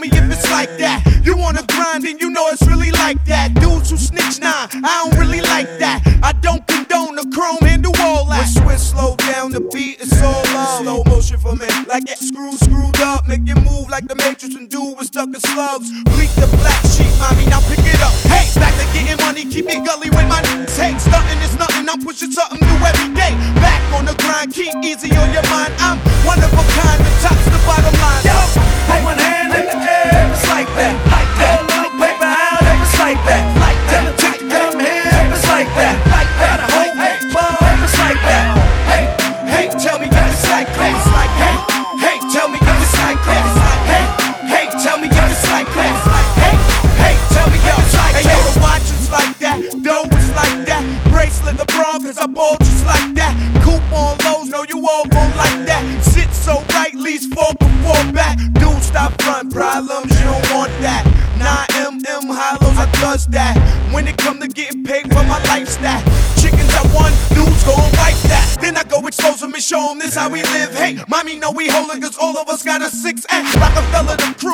me if it's like that. You wanna grind and you know it's really like that. Dudes who snitch, nah, I don't really like that. I don't condone the chrome and the wall When Swizz slow down the beat, it's so long. Slow motion for me, like that screw screwed up. Make it move like the Matrix and dude was stuck in slugs. Bleek the black sheep, mommy, now pick it up. Hey, back to getting money, keep it gully when my niggas takes. Nothing is nothing, I'm pushing something new every day. Back on the grind, keep easy on your mind. I'm one of front problems, you don't want that. 9MM hollows, I does that. When it come to getting paid for my lifestyle. Chickens I won, dudes gon' wipe that. Then I go expose them and show them this how we live. Hey, mommy know we holding cause all of us got a six act. Roc-A-Fella, the crew,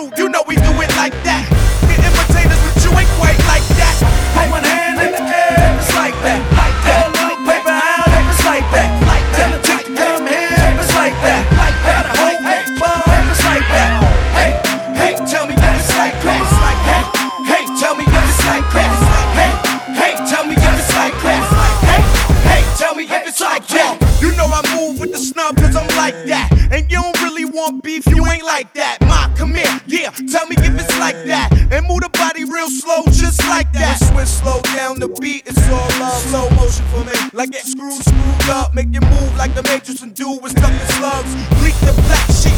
like. Like, hey, hey, tell me if it's like that. Hey, hey, tell me if it's like that. Hey, hey, tell me if it's like that. You know I move with the snub cause I'm like that. And you don't really want beef, you ain't like that. Ma, come here, yeah, tell me if it's like that. And move the body real slow, just like that. Swizz slow down the beat, it's all love. Slow motion for me, like it screwed, screwed up. Make you move like the Matrix and do with stuck in slugs. The black sheep,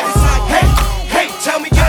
Hey, hey, tell me